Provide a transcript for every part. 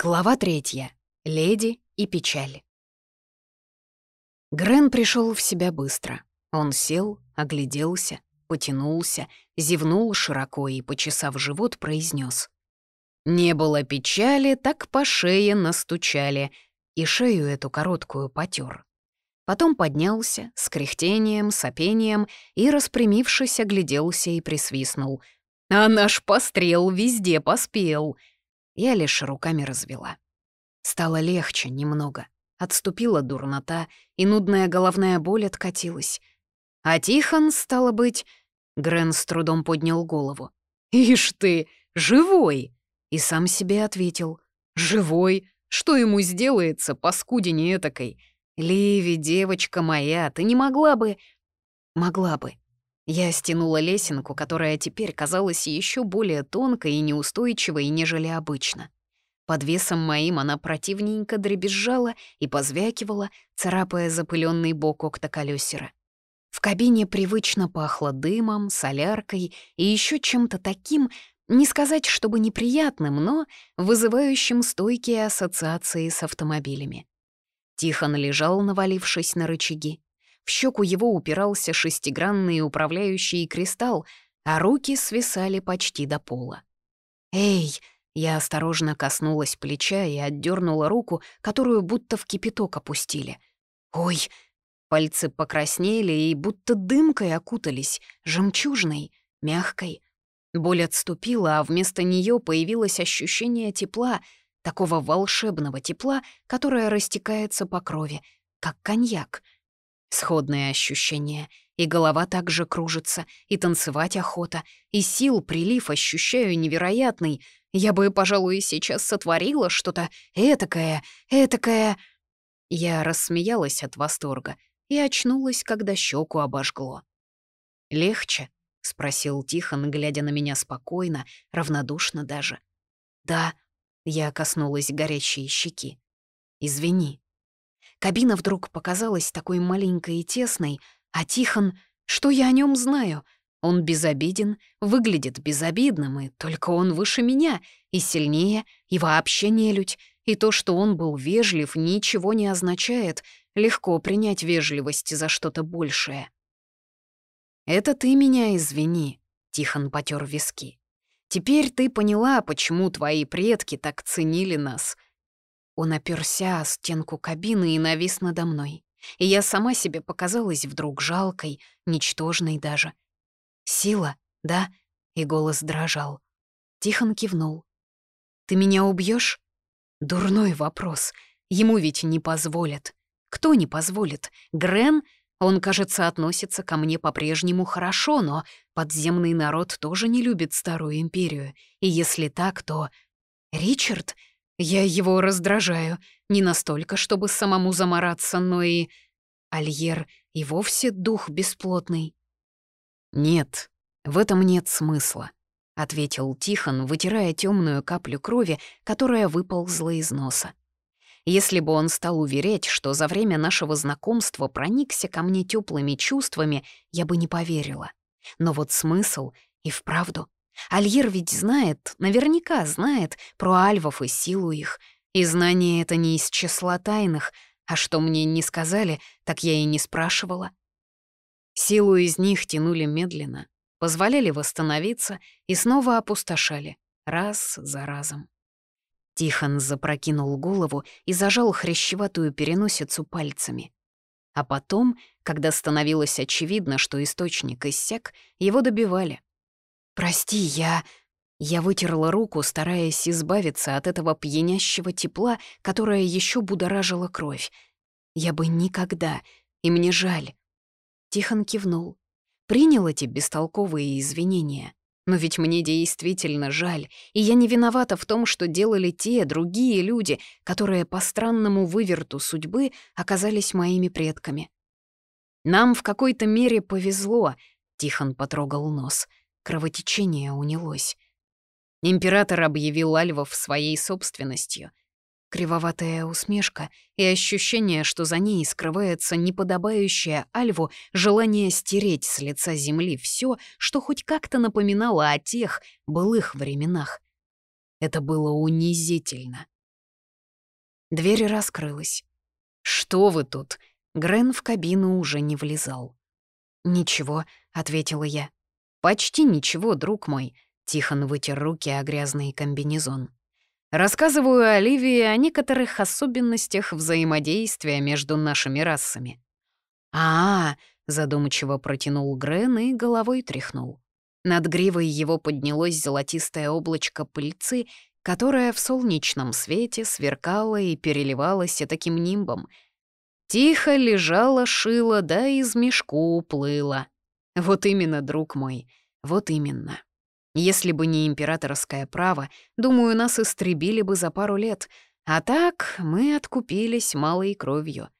Глава третья. Леди и печаль. Грен пришел в себя быстро. Он сел, огляделся, потянулся, зевнул широко и, почесав живот, произнес: «Не было печали, так по шее настучали», и шею эту короткую потер. Потом поднялся с кряхтением, сопением и, распрямившись, огляделся и присвистнул. «А наш пострел везде поспел!» Я лишь руками развела. Стало легче немного. Отступила дурнота, и нудная головная боль откатилась. А Тихон, стало быть... Грен с трудом поднял голову. «Ишь ты, живой!» И сам себе ответил. «Живой? Что ему сделается, паскудине этакой? Ливи, девочка моя, ты не могла бы...» «Могла бы», я стянула лесенку, которая теперь казалась еще более тонкой и неустойчивой, нежели обычно. Под весом моим она противненько дребезжала и позвякивала, царапая запыленный бок октоколесера. В кабине привычно пахло дымом, соляркой и еще чем-то таким, не сказать, чтобы неприятным, но вызывающим стойкие ассоциации с автомобилями. Тихон лежал, навалившись на рычаги. В щеку его упирался шестигранный управляющий кристалл, а руки свисали почти до пола. «Эй!» — я осторожно коснулась плеча и отдернула руку, которую будто в кипяток опустили. «Ой!» Пальцы покраснели и будто дымкой окутались, жемчужной, мягкой. Боль отступила, а вместо нее появилось ощущение тепла, такого волшебного тепла, которое растекается по крови, как коньяк — Сходные ощущения. И голова также кружится, и танцевать охота, и сил прилив ощущаю невероятный. Я бы, пожалуй, сейчас сотворила что-то этакое, этакое... Я рассмеялась от восторга и очнулась, когда щеку обожгло. «Легче?» — спросил Тихон, глядя на меня спокойно, равнодушно даже. «Да», — я коснулась горящей щеки. «Извини». Кабина вдруг показалась такой маленькой и тесной, а Тихон, что я о нем знаю? Он безобиден, выглядит безобидным, и только он выше меня, и сильнее, и вообще не людь. И то, что он был вежлив, ничего не означает. Легко принять вежливость за что-то большее. «Это ты меня извини», — Тихон потер виски. «Теперь ты поняла, почему твои предки так ценили нас. Он оперся о стенку кабины и навис надо мной. И я сама себе показалась вдруг жалкой, ничтожной даже. «Сила, да?» — и голос дрожал. Тихон кивнул. «Ты меня убьешь? Дурной вопрос. Ему ведь не позволят. Кто не позволит? Грен? Он, кажется, относится ко мне по-прежнему хорошо, но подземный народ тоже не любит Старую Империю. И если так, то... Ричард? Я его раздражаю. Не настолько, чтобы самому замораться, но и... Альер и вовсе дух бесплотный. «Нет, в этом нет смысла», — ответил Тихон, вытирая темную каплю крови, которая выползла из носа. Если бы он стал уверять, что за время нашего знакомства проникся ко мне теплыми чувствами, я бы не поверила. Но вот смысл и вправду Альер ведь знает, наверняка знает про альвов и силу их. И знание это не из числа тайных, а что мне не сказали, так я и не спрашивала. Силу из них тянули медленно, позволяли восстановиться и снова опустошали, раз за разом. Тихон запрокинул голову и зажал хрящеватую переносицу пальцами. А потом, когда становилось очевидно, что источник иссяк, его добивали — «Прости, я...» Я вытерла руку, стараясь избавиться от этого пьянящего тепла, которое еще будоражило кровь. Я бы никогда, и мне жаль. Тихон кивнул. Принял эти бестолковые извинения. Но ведь мне действительно жаль, и я не виновата в том, что делали те, другие люди, которые по странному выверту судьбы оказались моими предками. Нам в какой-то мере повезло, — Тихон потрогал нос — Кровотечение унялось. Император объявил альвов своей собственностью. Кривоватая усмешка и ощущение, что за ней скрывается неподобающее альву желание стереть с лица земли все, что хоть как-то напоминало о тех былых временах. Это было унизительно. Дверь раскрылась. «Что вы тут?» Грен в кабину уже не влезал. «Ничего», — ответила я. «Почти ничего, друг мой», — Тихон вытер руки о грязный комбинезон. «Рассказываю Оливии о некоторых особенностях взаимодействия между нашими расами». «А-а», — задумчиво протянул Грен и головой тряхнул. Над гривой его поднялось золотистое облачко пыльцы, которое в солнечном свете сверкало и переливалось таким нимбом. Тихо лежала шила, да из мешку уплыла. Вот именно, друг мой, вот именно. Если бы не императорское право, думаю, нас истребили бы за пару лет, а так мы откупились малой кровью.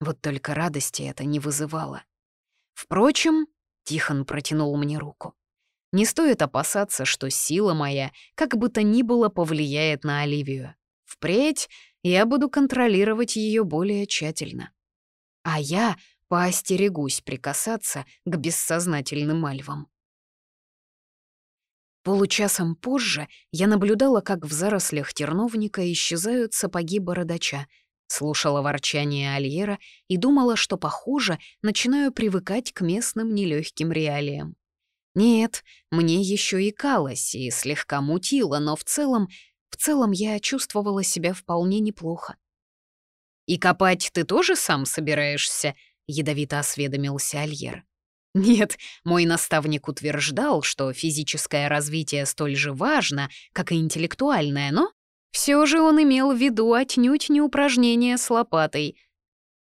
Вот только радости это не вызывало. Впрочем, Тихон протянул мне руку. Не стоит опасаться, что сила моя, как бы то ни было, повлияет на Оливию. Впредь я буду контролировать ее более тщательно. А я поостерегусь прикасаться к бессознательным альвам. Получасом позже я наблюдала, как в зарослях терновника исчезают сапоги бородача, слушала ворчание Альера и думала, что, похоже, начинаю привыкать к местным нелегким реалиям. Нет, мне еще икалось и слегка мутило, но в целом, в целом я чувствовала себя вполне неплохо. «И копать ты тоже сам собираешься?» — ядовито осведомился Альер. «Нет, мой наставник утверждал, что физическое развитие столь же важно, как и интеллектуальное, но все же он имел в виду отнюдь не упражнение с лопатой.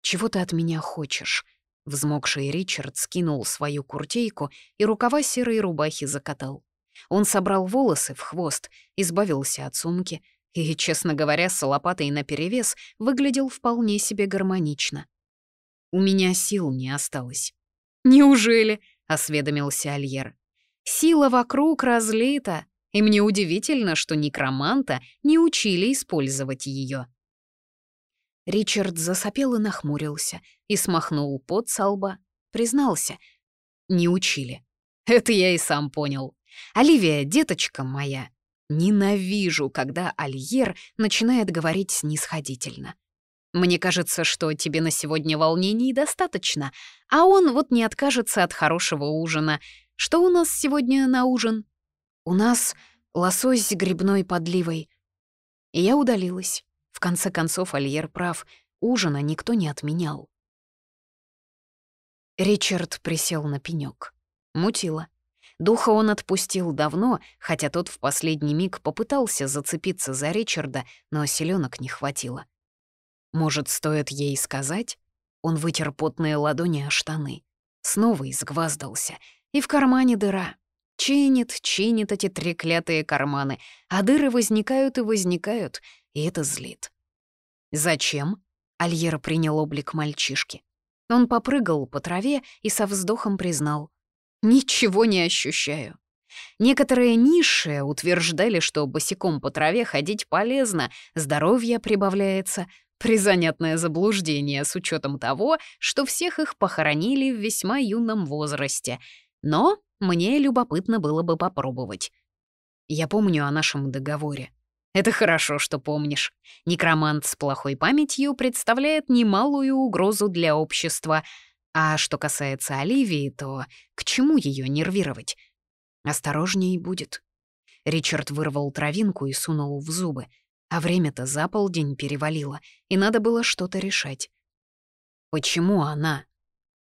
«Чего ты от меня хочешь?» Взмокший Ричард скинул свою куртейку и рукава серой рубахи закатал. Он собрал волосы в хвост, избавился от сумки и, честно говоря, с лопатой наперевес выглядел вполне себе гармонично. У меня сил не осталось. «Неужели?» — осведомился Альер. «Сила вокруг разлита, и мне удивительно, что некроманта не учили использовать ее. Ричард засопел и нахмурился, и смахнул пот со лба. Признался. Не учили. Это я и сам понял. Оливия, деточка моя, ненавижу, когда Альер начинает говорить снисходительно. Мне кажется, что тебе на сегодня волнений достаточно, а он вот не откажется от хорошего ужина. Что у нас сегодня на ужин? У нас лосось с грибной подливой. И я удалилась. В конце концов, Альер прав, ужина никто не отменял. Ричард присел на пенёк. Мутило. Духа он отпустил давно, хотя тот в последний миг попытался зацепиться за Ричарда, но силёнок не хватило. Может, стоит ей сказать? Он вытер потные ладони о штаны. Снова изгваздался. И в кармане дыра. Чинит, чинит эти треклятые карманы, а дыры возникают и возникают, и это злит. «Зачем?» — Альера принял облик мальчишки. Он попрыгал по траве и со вздохом признал. «Ничего не ощущаю». Некоторые низшие утверждали, что босиком по траве ходить полезно, здоровье прибавляется. Призанятное заблуждение с учетом того, что всех их похоронили в весьма юном возрасте. Но мне любопытно было бы попробовать. Я помню о нашем договоре. Это хорошо, что помнишь. Некромант с плохой памятью представляет немалую угрозу для общества. А что касается Оливии, то к чему ее нервировать? Осторожней будет. Ричард вырвал травинку и сунул в зубы. А время-то за полдень перевалило, и надо было что-то решать. Почему она?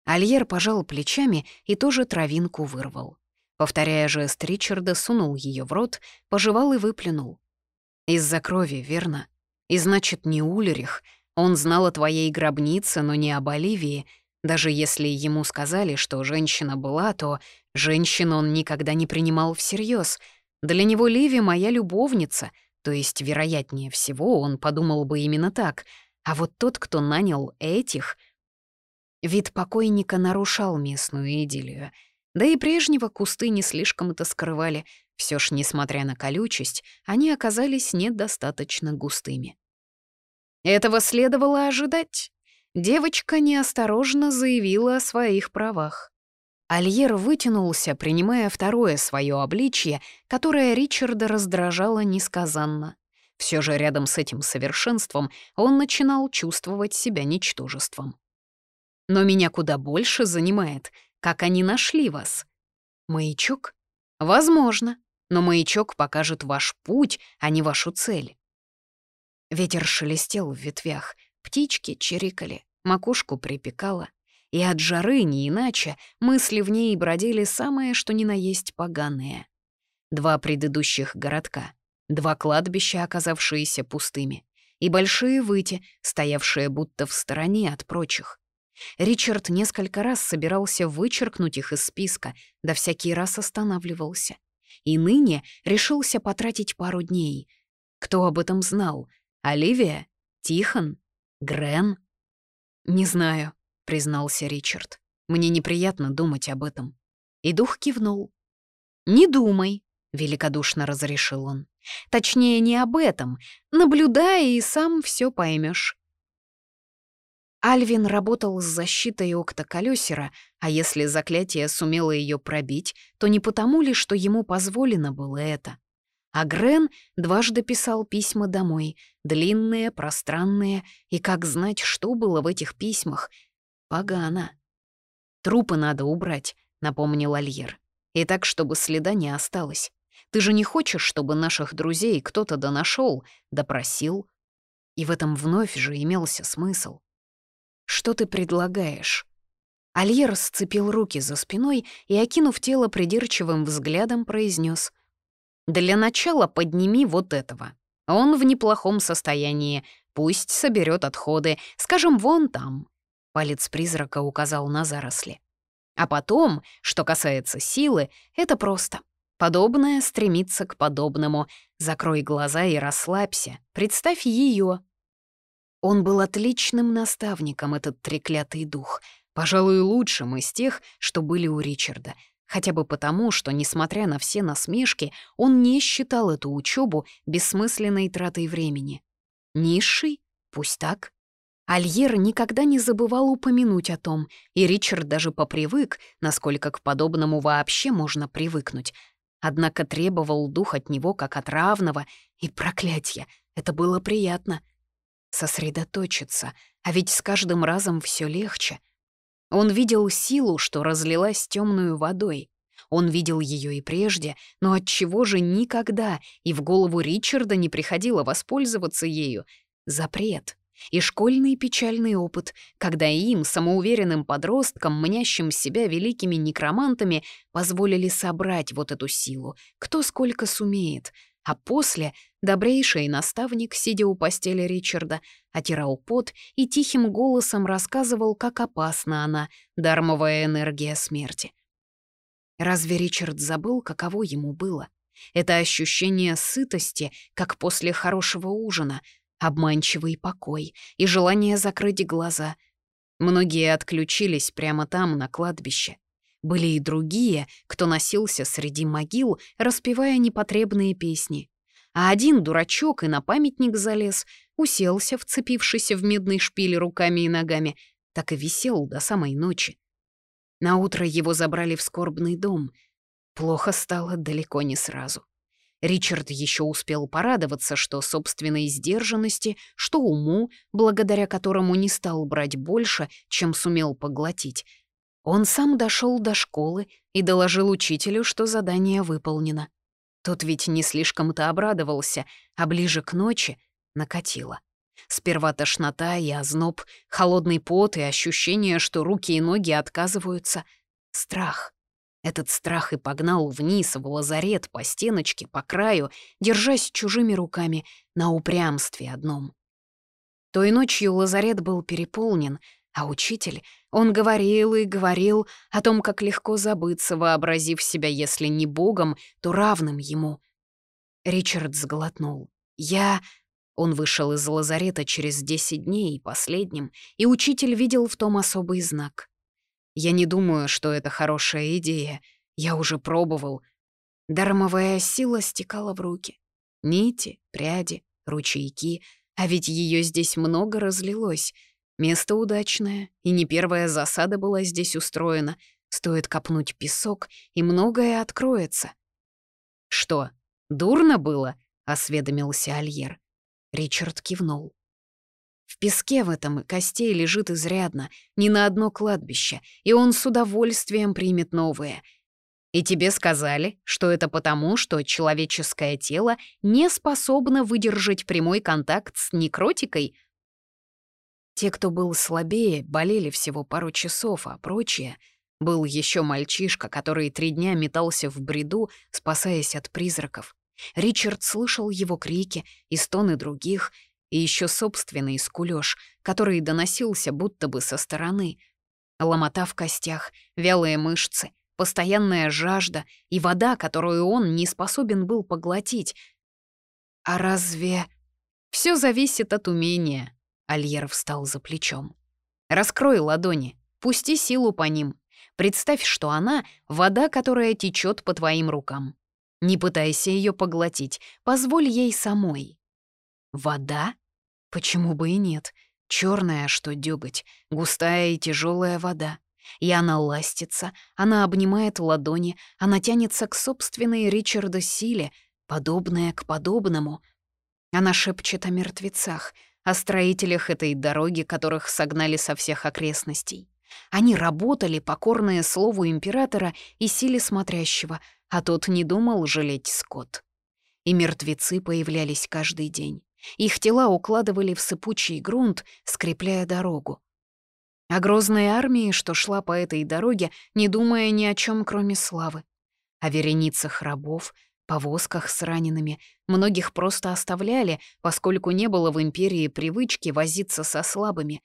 Альер пожал плечами и тоже травинку вырвал. Повторяя жест Ричарда, сунул ее в рот, пожевал и выплюнул. Из-за крови, верно? И значит, не Ульрих. Он знал о твоей гробнице, но не об Оливии. Даже если ему сказали, что женщина была, то женщину он никогда не принимал всерьез. Для него Ливи моя любовница, то есть, вероятнее всего, он подумал бы именно так. А вот тот, кто нанял этих... Вид покойника нарушал местную идиллию. Да и прежнего кусты не слишком это скрывали — все ж, несмотря на колючесть, они оказались недостаточно густыми. Этого следовало ожидать. Девочка неосторожно заявила о своих правах. Альер вытянулся, принимая второе свое обличье, которое Ричарда раздражало несказанно. Все же рядом с этим совершенством он начинал чувствовать себя ничтожеством. Но меня куда больше занимает, как они нашли вас. Маячок? Возможно, но маячок покажет ваш путь, а не вашу цель. Ветер шелестел в ветвях, птички чирикали, макушку припекало, и от жары не иначе мысли в ней бродили самое что ни на есть поганые. Два предыдущих городка, два кладбища, оказавшиеся пустыми, и большие выти, стоявшие будто в стороне от прочих. Ричард несколько раз собирался вычеркнуть их из списка, да всякий раз останавливался. И ныне решился потратить пару дней. Кто об этом знал? Оливия? Тихон? Грен? «Не знаю», — признался Ричард. «Мне неприятно думать об этом». И дух кивнул. «Не думай», — великодушно разрешил он. «Точнее, не об этом. Наблюдай, и сам все поймешь. Альвин работал с защитой октоколесера, а если заклятие сумело ее пробить, то не потому ли, что ему позволено было это. А Грен дважды писал письма домой, длинные, пространные, и как знать, что было в этих письмах. Погано. «Трупы надо убрать», — напомнил Альер. «И так, чтобы следа не осталось. Ты же не хочешь, чтобы наших друзей кто-то донашел, допросил?» И в этом вновь же имелся смысл. Что ты предлагаешь?» Альер сцепил руки за спиной и, окинув тело придирчивым взглядом, произнес: «Для начала подними вот этого. Он в неплохом состоянии. Пусть соберет отходы. Скажем, вон там». Палец призрака указал на заросли. А потом, что касается силы, это просто. Подобное стремится к подобному. Закрой глаза и расслабься. Представь ее, он был отличным наставником, этот треклятый дух, пожалуй, лучшим из тех, что были у Ричарда, хотя бы потому, что, несмотря на все насмешки, он не считал эту учебу бессмысленной тратой времени. Низший? Пусть так. Альер никогда не забывал упомянуть о том, и Ричард даже попривык, насколько к подобному вообще можно привыкнуть. Однако требовал дух от него как от равного, и проклятье, это было приятно — сосредоточиться, а ведь с каждым разом все легче. Он видел силу, что разлилась темную водой. Он видел ее и прежде, но от чего же никогда и в голову Ричарда не приходило воспользоваться ею? Запрет. И школьный печальный опыт, когда им, самоуверенным подросткам, мнящим себя великими некромантами, позволили собрать вот эту силу, кто сколько сумеет — а после добрейший наставник, сидя у постели Ричарда, отирал пот и тихим голосом рассказывал, как опасна она, дармовая энергия смерти. Разве Ричард забыл, каково ему было? Это ощущение сытости, как после хорошего ужина, обманчивый покой и желание закрыть глаза. Многие отключились прямо там, на кладбище. Были и другие, кто носился среди могил, распевая непотребные песни. А один дурачок и на памятник залез, уселся, вцепившийся в медный шпиль руками и ногами, так и висел до самой ночи. Наутро его забрали в скорбный дом. Плохо стало далеко не сразу. Ричард еще успел порадоваться, что собственной сдержанности, что уму, благодаря которому не стал брать больше, чем сумел поглотить — он сам дошел до школы и доложил учителю, что задание выполнено. Тот ведь не слишком-то обрадовался, а ближе к ночи накатило. Сперва тошнота и озноб, холодный пот и ощущение, что руки и ноги отказываются. Страх. Этот страх и погнал вниз в лазарет по стеночке, по краю, держась чужими руками на упрямстве одном. Той ночью лазарет был переполнен, а учитель, он говорил и говорил о том, как легко забыться, вообразив себя, если не богом, то равным ему. Ричард сглотнул. «Я...» Он вышел из лазарета через десять дней, последним, и учитель видел в том особый знак. «Я не думаю, что это хорошая идея. Я уже пробовал». Дармовая сила стекала в руки. Нити, пряди, ручейки, а ведь ее здесь много разлилось — Место удачное, и не первая засада была здесь устроена. Стоит копнуть песок, и многое откроется. «Что, дурно было?» — осведомился Альер. Ричард кивнул. В песке в этом костей лежит изрядно, не на одно кладбище, и он с удовольствием примет новые. И тебе сказали, что это потому, что человеческое тело не способно выдержать прямой контакт с некротикой. Те, кто был слабее, болели всего пару часов, а прочие... Был еще мальчишка, который три дня метался в бреду, спасаясь от призраков. Ричард слышал его крики и стоны других, и еще собственный скулёж, который доносился будто бы со стороны. Ломота в костях, вялые мышцы, постоянная жажда и вода, которую он не способен был поглотить. А разве... Все зависит от умения. Альер встал за плечом. Раскрой ладони, пусти силу по ним. Представь, что она — вода, которая течет по твоим рукам. Не пытайся ее поглотить, позволь ей самой. Вода? Почему бы и нет? Черная, что дёготь, густая и тяжелая вода. И она ластится, она обнимает ладони, она тянется к собственной Ричарда силе, подобная к подобному. Она шепчет о мертвецах, о строителях этой дороги, которых согнали со всех окрестностей. Они работали, покорные слову императора и силе смотрящего, а тот не думал жалеть скот. И мертвецы появлялись каждый день. Их тела укладывали в сыпучий грунт, скрепляя дорогу. А грозной армии, что шла по этой дороге, не думая ни о чем, кроме славы. О вереницах рабов, повозках с ранеными, многих просто оставляли, поскольку не было в империи привычки возиться со слабыми.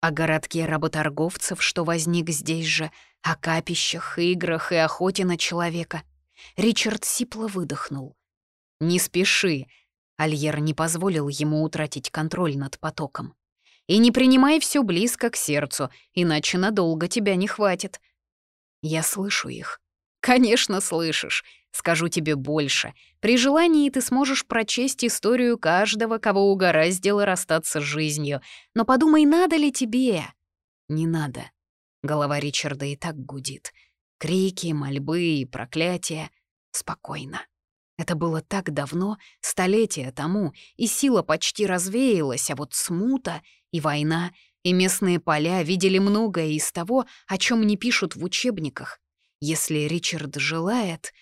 О городке работорговцев, что возник здесь же, о капищах, играх и охоте на человека. Ричард сипло выдохнул. «Не спеши», Альер не позволил ему утратить контроль над потоком. «И не принимай все близко к сердцу, иначе надолго тебя не хватит». Я слышу их. «Конечно, слышишь. Скажу тебе больше. При желании ты сможешь прочесть историю каждого, кого угораздило расстаться с жизнью. Но подумай, надо ли тебе?» «Не надо». Голова Ричарда и так гудит. Крики, мольбы и проклятия. Спокойно. Это было так давно, столетия тому, и сила почти развеялась, а вот смута и война, и местные поля видели многое из того, о чем не пишут в учебниках. Если Ричард желает,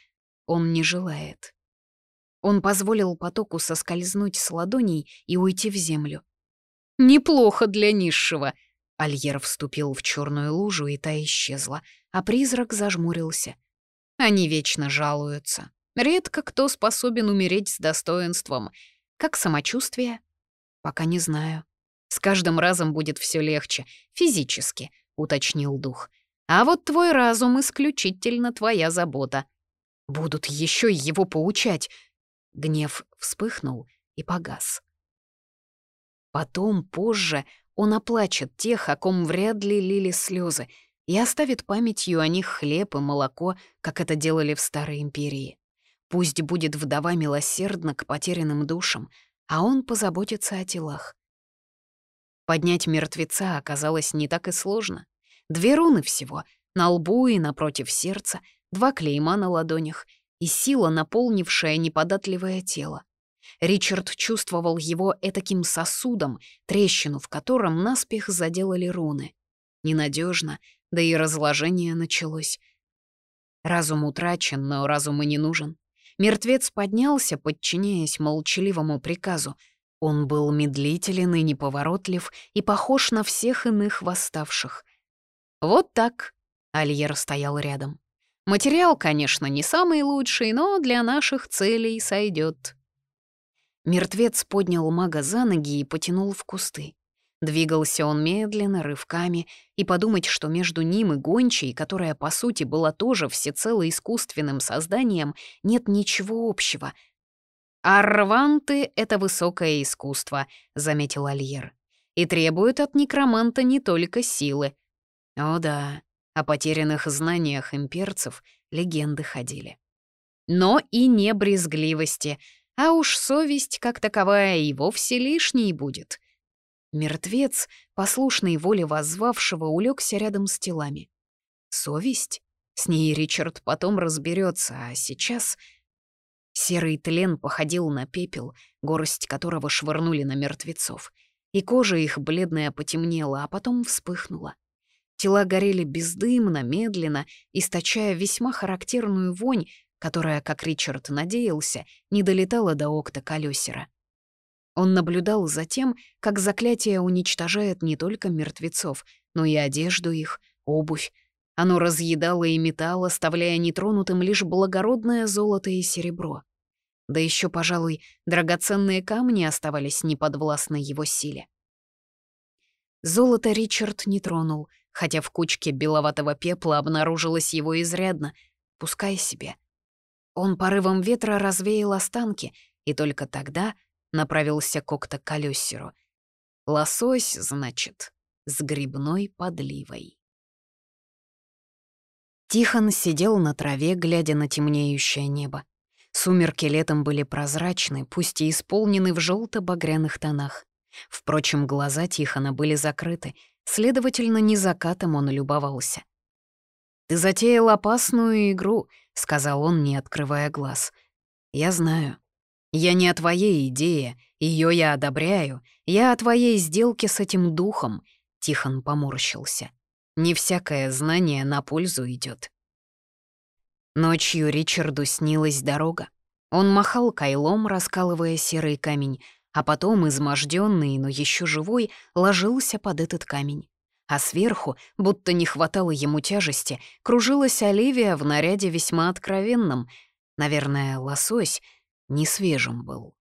он не желает. Он позволил потоку соскользнуть с ладоней и уйти в землю. «Неплохо для низшего», Альер вступил в черную лужу, и та исчезла, а призрак зажмурился. Они вечно жалуются. Редко кто способен умереть с достоинством. Как самочувствие? Пока не знаю. С каждым разом будет все легче, физически, уточнил дух. А вот твой разум исключительно твоя забота. Будут еще его поучать. Гнев вспыхнул и погас. Потом, позже, он оплачет тех, о ком вряд ли лили слезы, и оставит памятью о них хлеб и молоко, как это делали в Старой Империи. Пусть будет вдова милосердна к потерянным душам, а он позаботится о телах. Поднять мертвеца оказалось не так и сложно. Две руны всего, на лбу и напротив сердца, два клейма на ладонях и сила, наполнившая неподатливое тело. Ричард чувствовал его этаким сосудом, трещину в котором наспех заделали руны. Ненадежно, да и разложение началось. Разум утрачен, но разум и не нужен. Мертвец поднялся, подчиняясь молчаливому приказу. Он был медлителен и неповоротлив и похож на всех иных восставших. «Вот так», — Альер стоял рядом. «Материал, конечно, не самый лучший, но для наших целей сойдет. Мертвец поднял мага за ноги и потянул в кусты. Двигался он медленно, рывками, и подумать, что между ним и гончей, которая, по сути, была тоже всецело искусственным созданием, нет ничего общего. «Арванты — это высокое искусство», — заметил Альер, «и требует от некроманта не только силы». О да, о потерянных знаниях имперцев легенды ходили. Но и не брезгливости, а уж совесть как таковая и вовсе лишней будет — Мертвец, послушный воле воззвавшего, улегся рядом с телами. Совесть? С ней Ричард потом разберется, а сейчас... Серый тлен походил на пепел, горость которого швырнули на мертвецов. И кожа их бледная потемнела, а потом вспыхнула. Тела горели бездымно, медленно, источая весьма характерную вонь, которая, как Ричард надеялся, не долетала до окта колесера. Он наблюдал за тем, как заклятие уничтожает не только мертвецов, но и одежду их, обувь. Оно разъедало и металл, оставляя нетронутым лишь благородное золото и серебро. Да еще, пожалуй, драгоценные камни оставались неподвластны его силе. Золото Ричард не тронул, хотя в кучке беловатого пепла обнаружилось его изрядно. Пускай себе. Он порывом ветра развеял останки, и только тогда направился к октоколесеру. Лосось, значит, с грибной подливой. Тихон сидел на траве, глядя на темнеющее небо. Сумерки летом были прозрачны, пусть и исполнены в желто багряных тонах. Впрочем, глаза Тихона были закрыты, следовательно, не закатом он любовался. «Ты затеял опасную игру», — сказал он, не открывая глаз. «Я знаю. Я не о твоей идее, ее я одобряю. Я о твоей сделке с этим духом», — Тихон поморщился. «Не всякое знание на пользу идет. Ночью Ричарду снилась дорога. Он махал кайлом, раскалывая серый камень, а потом, изможденный, но еще живой, ложился под этот камень. А сверху, будто не хватало ему тяжести, кружилась Оливия в наряде весьма откровенном. Наверное, лосось не свежим был.